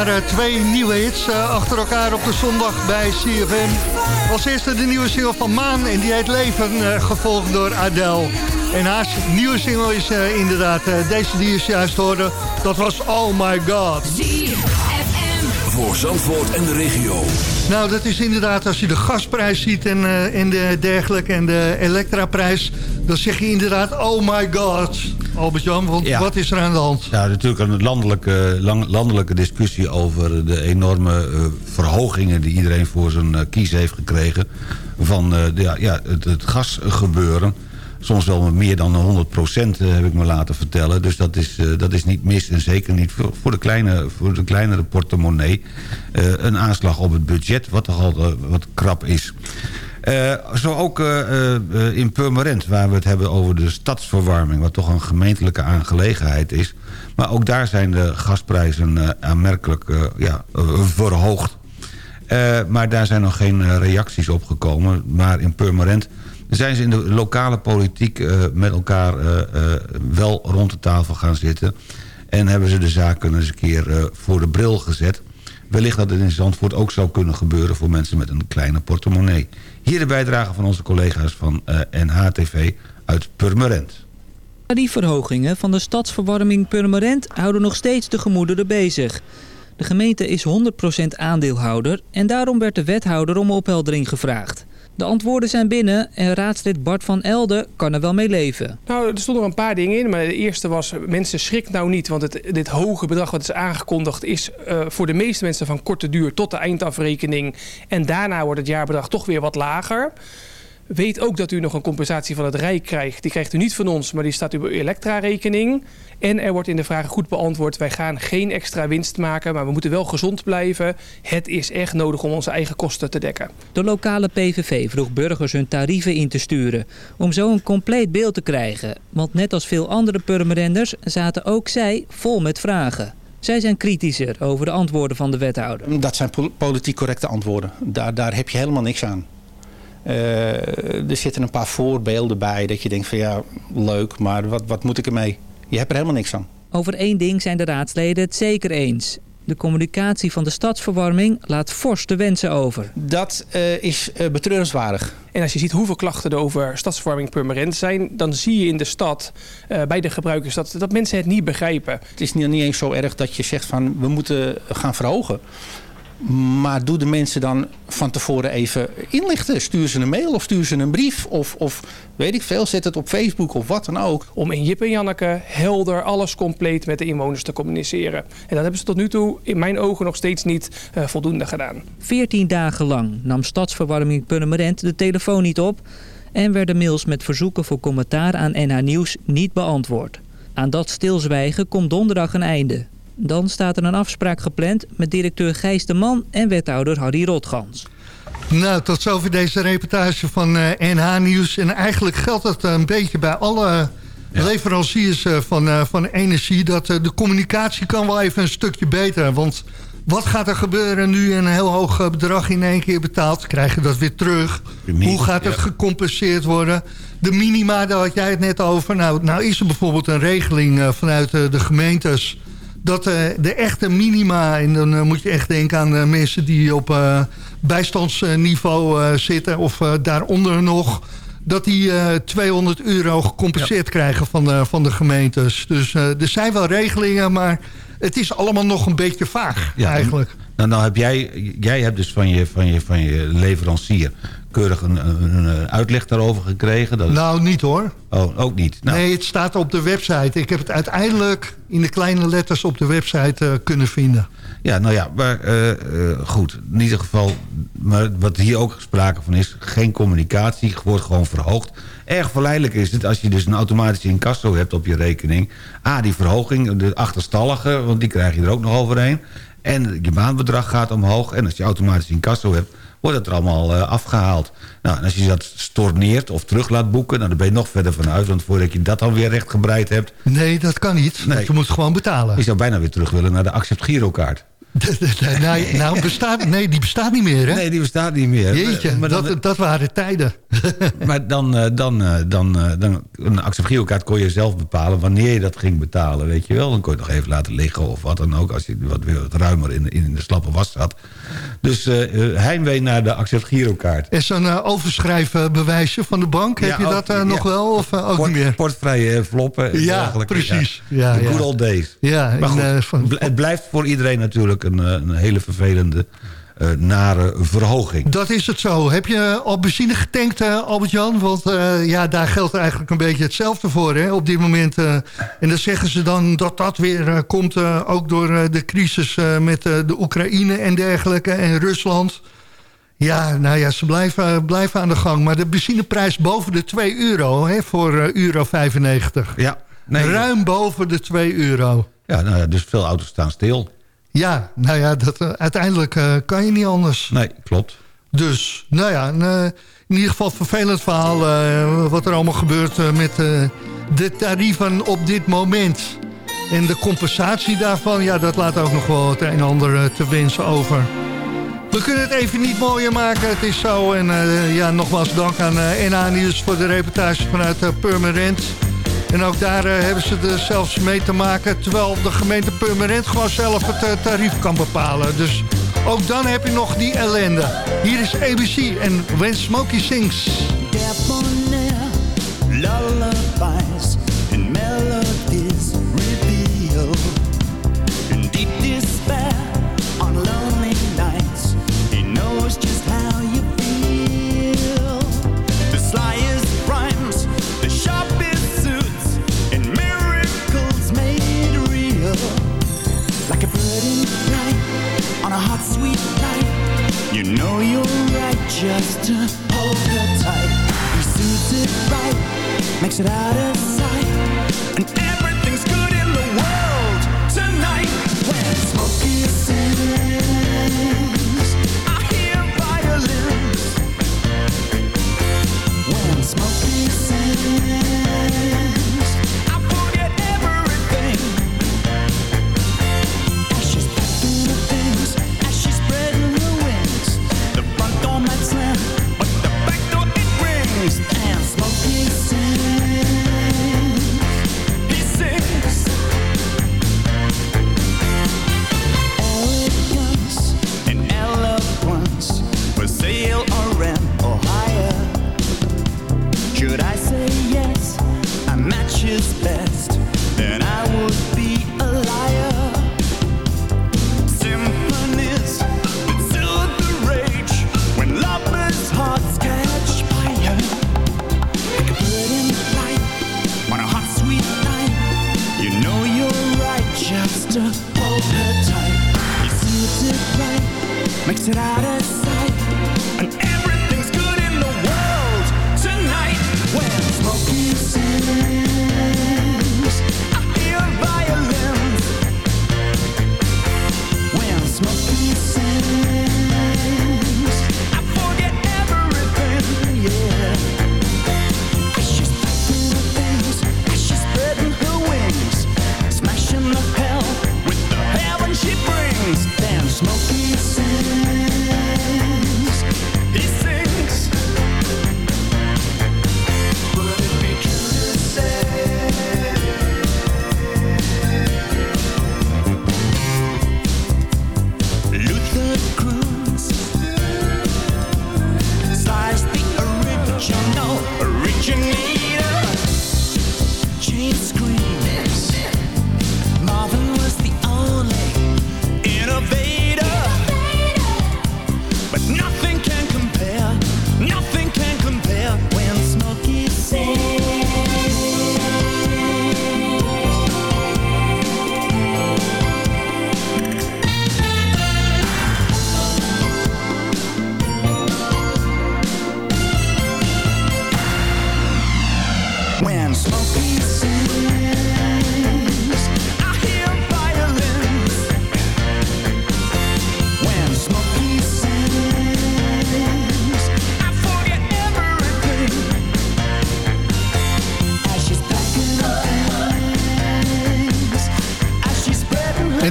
Speaker 6: Dat waren twee nieuwe hits eh, achter elkaar op de zondag bij CFM. Als eerste de nieuwe single van Maan en die heet Leven, eh, gevolgd door Adele. En haar nieuwe single is eh, inderdaad eh, deze die je juist hoorde. Dat was Oh My God.
Speaker 4: Voor Zandvoort en de regio.
Speaker 6: Nou, dat is inderdaad als je de gasprijs ziet en, eh, en de dergelijke en de elektraprijs... dan zeg je inderdaad, oh my god, Albert-Jan, want
Speaker 7: Ja.
Speaker 6: wat is er aan de hand?
Speaker 7: Ja, natuurlijk een landelijke, lang- landelijke discussie over de enorme eh, verhogingen... die iedereen voor zijn eh, kies heeft gekregen van de, ja, ja, het, het gasgebeuren. Soms wel met meer dan 100 procent, heb ik me laten vertellen. Dus dat is, dat is niet mis en zeker niet voor, voor, de, kleine, voor de kleinere portemonnee. een aanslag op het budget, wat toch al wat krap is. Eh, zo ook eh, eh, in Purmerend, waar we het hebben over de stadsverwarming... wat toch een gemeentelijke aangelegenheid is. Maar ook daar zijn de gasprijzen aanmerkelijk ja, verhoogd. Maar daar zijn nog geen reacties op gekomen. Maar in Purmerend zijn ze in de lokale politiek met elkaar wel rond de tafel gaan zitten. En hebben ze de zaken eens een keer voor de bril gezet. Wellicht dat het in Zandvoort ook zou kunnen gebeuren... voor mensen met een kleine portemonnee. Hier de bijdrage van onze collega's van eh, NHTV uit Purmerend.
Speaker 22: Die verhogingen van de stadsverwarming Purmerend houden nog steeds de gemoederen bezig. De gemeente is 100% aandeelhouder en daarom werd de wethouder om opheldering gevraagd. De antwoorden zijn binnen en raadslid Bart van Elden kan er wel mee leven.
Speaker 23: Nou, er stonden er een paar dingen in. Maar de eerste was, mensen schrik nou niet. Want het, dit hoge bedrag wat is aangekondigd... is eh, voor de meeste mensen van korte duur tot de eindafrekening. En daarna wordt het jaarbedrag toch weer wat lager. Weet ook dat u nog een compensatie van het Rijk krijgt. Die krijgt u niet van ons, maar die staat op uw elektra-rekening. En er wordt in de vraag goed beantwoord... wij gaan geen extra winst maken, maar we moeten wel gezond blijven. Het is echt nodig om onze eigen kosten te dekken.
Speaker 22: De lokale PVV vroeg burgers hun tarieven in te sturen... om zo een compleet beeld te krijgen. Want net als veel andere purmerenders zaten ook zij vol met vragen. Zij zijn kritischer over de antwoorden van de wethouder.
Speaker 24: Dat zijn pol- politiek correcte antwoorden. Daar, daar heb je helemaal niks aan. Eh, er zitten een paar voorbeelden bij dat je denkt van ja, leuk, maar wat, wat moet ik ermee? Je hebt er helemaal niks aan.
Speaker 22: Over één ding zijn de raadsleden het zeker eens. De communicatie van de stadsverwarming laat fors de wensen over.
Speaker 24: Dat eh, is uh, betreurenswaardig.
Speaker 23: En als je ziet hoeveel klachten er over stadsverwarming permanent zijn... dan zie je in de stad, uh, bij de gebruikers, dat, dat mensen het niet begrijpen.
Speaker 24: Het is niet, niet eens zo erg dat je zegt van we moeten gaan verhogen. Maar doe de mensen dan van tevoren even inlichten. Stuur ze een mail of stuur ze een brief. Of, of weet ik veel, zet het op Facebook of wat dan ook.
Speaker 23: Om in Jip en Janneke helder alles compleet met de inwoners te communiceren. En dat hebben ze tot nu toe in mijn ogen nog steeds niet uh, voldoende gedaan.
Speaker 22: 14 dagen lang nam Stadsverwarming Purmerend de telefoon niet op... en werden mails met verzoeken voor commentaar aan NH Nieuws niet beantwoord. Aan dat stilzwijgen komt donderdag een einde. Dan staat er een afspraak gepland met directeur Gijs de Man en wethouder Harry Rotgans.
Speaker 6: Nou, tot zover deze reportage van uh, NH Nieuws. En eigenlijk geldt het een beetje bij alle ja. leveranciers uh, van, uh, van energie... dat de communicatie kan wel even een stukje beter. Want wat gaat er gebeuren nu een heel hoog bedrag in één keer betaald? Krijg je dat weer terug? Hoe gaat het gecompenseerd worden? De minima, daar had jij het net over. Nou, nou is er bijvoorbeeld een regeling vanuit de gemeentes dat uh, de echte minima, en dan uh, moet je echt denken aan uh, mensen die op bijstandsniveau zitten of daaronder nog, dat die 200 euro gecompenseerd ja. krijgen van de, van de gemeentes. Dus er zijn wel regelingen, maar het is allemaal nog een beetje vaag ja, eigenlijk.
Speaker 7: Nou, nou heb jij, jij hebt dus van je, van je, van je leverancier keurig een, een, een, uitleg daarover gekregen? Dat
Speaker 6: nou, niet hoor.
Speaker 7: Oh, ook niet? Nou.
Speaker 6: Nee, het staat op de website. Ik heb het uiteindelijk in de kleine letters op de website uh, kunnen vinden.
Speaker 7: Ja, nou ja, maar uh, goed. In ieder geval, maar wat hier ook sprake van is... geen communicatie, wordt gewoon verhoogd. Erg verleidelijk is het als je dus een automatische incasso hebt op je rekening. A, die verhoging, de achterstallige, want die krijg je er ook nog overheen. En je maandbedrag gaat omhoog. En als je automatisch incasso hebt, wordt het er allemaal uh, afgehaald. Nou, en als je dat storneert of terug laat boeken... Nou, dan ben je nog verder vanuit. Want voordat je dat dan weer recht gebreid hebt...
Speaker 6: Nee, dat kan niet. Nee. Je moet gewoon betalen.
Speaker 7: Je zou bijna weer terug willen naar de Accept Girokaart.
Speaker 6: Nou, <laughs> nou bestaat, nee, die bestaat niet meer, hè?
Speaker 7: Nee, die bestaat niet meer.
Speaker 6: Jeetje, maar dan, dat, dat waren tijden. <laughs>
Speaker 7: maar dan, dan, dan, dan, een Accept Girokaart kon je zelf bepalen wanneer je dat ging betalen, weet je wel. Dan kon je het nog even laten liggen of wat dan ook, als je wat, weer wat ruimer in, in de slappe was zat. Dus uh, heimwee naar de Accept Girokaart.
Speaker 6: Is zo'n uh, overschrijfbewijsje van de bank, heb ja, je dat uh, ja. nog wel of ook
Speaker 7: Port,
Speaker 6: niet meer?
Speaker 7: Portvrije floppen.
Speaker 6: Ja, precies.
Speaker 7: Ja. de good old days.
Speaker 6: Ja,
Speaker 7: maar goed, van... het blijft voor iedereen natuurlijk een, een hele vervelende... Uh, nare verhoging.
Speaker 6: Dat is het zo. Heb je al benzine getankt, uh, Albert-Jan? Want uh, ja, daar geldt eigenlijk een beetje hetzelfde voor hè, op dit moment. en dan zeggen ze dan dat dat weer komt ook door de crisis met de Oekraïne en dergelijke en Rusland. Ja, nou ja, ze blijven, blijven aan de gang. Maar de benzineprijs boven de 2 euro hè, voor euro 95.
Speaker 7: Ja.
Speaker 6: Nee, Ruim boven de 2 euro.
Speaker 7: Ja, nou, dus veel auto's staan stil.
Speaker 6: Ja, nou ja, dat, uh, uiteindelijk uh, kan je niet anders.
Speaker 7: Nee, klopt.
Speaker 6: Dus, nou ja, een, uh, in ieder geval vervelend verhaal... wat er allemaal gebeurt met de tarieven op dit moment. En de compensatie daarvan, ja, dat laat ook nog wel het een en ander te wensen over. We kunnen het even niet mooier maken, het is zo. En ja, nogmaals dank aan NA Nieuws voor de reportage vanuit Purmerend... En ook daar uh, hebben ze er zelfs mee te maken... terwijl de gemeente Purmerend gewoon zelf het uh, tarief kan bepalen. Dus ook dan heb je nog die ellende. Hier is ABC en When Smokey Sings.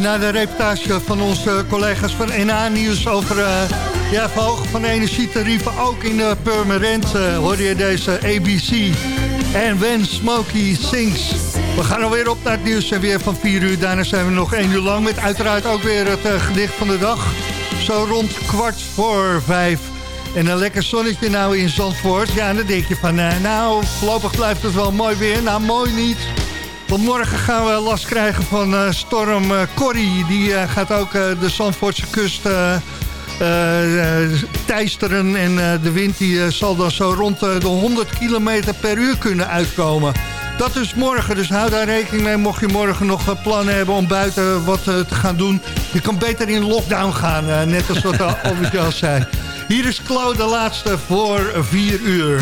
Speaker 6: Na de reportage van onze collega's van NA Nieuws over eh ja, verhogen van de energietarieven, ook in uh, Purmerend, eh, hoorde je deze ABC. En When Smokey Sings. We gaan alweer op naar het nieuws en weer van 4 uur. Daarna zijn we nog 1 uur lang met uiteraard ook weer het eh, gedicht van de dag. Zo rond kwart voor vijf. En een lekker zonnetje nou in Zandvoort. Ja, dan denk je van, nou, voorlopig blijft het wel mooi weer. Nou, mooi niet. Want morgen gaan we last krijgen van eh, storm eh, Corrie. Die eh, gaat ook eh, de Zandvoortse kust eh, eh, eh, teisteren. En eh, de wind die, eh, zal dan zo rond de 100 km per uur kunnen uitkomen. Dat is morgen, dus hou daar rekening mee. Mocht je morgen nog plannen hebben om buiten wat te gaan doen. Je kan beter in lockdown gaan, net als wat <laughs> Albert al zei. Hier is Claude de laatste voor 4 uur.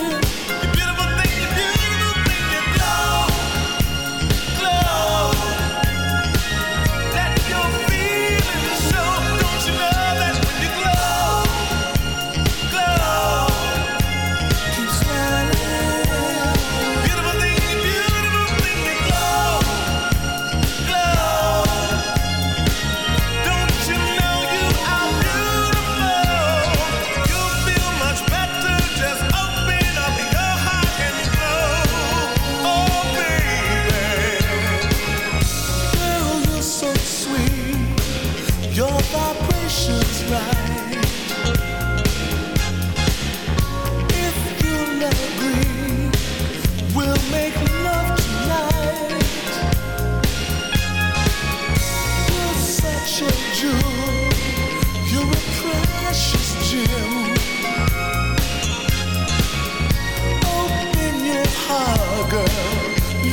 Speaker 25: girl,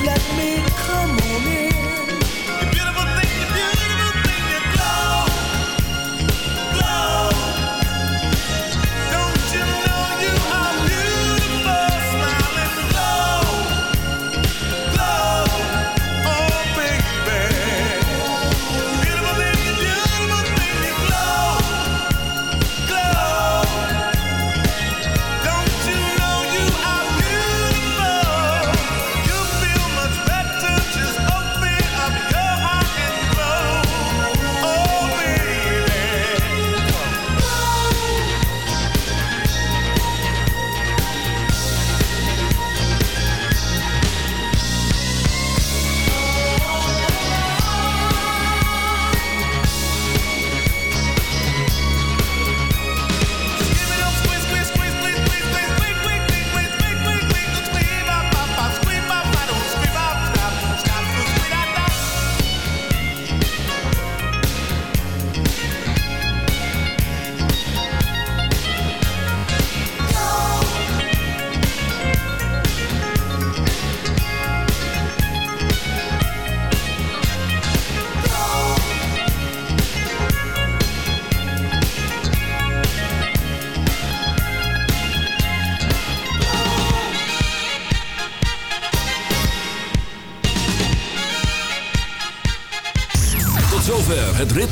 Speaker 25: let me come on in.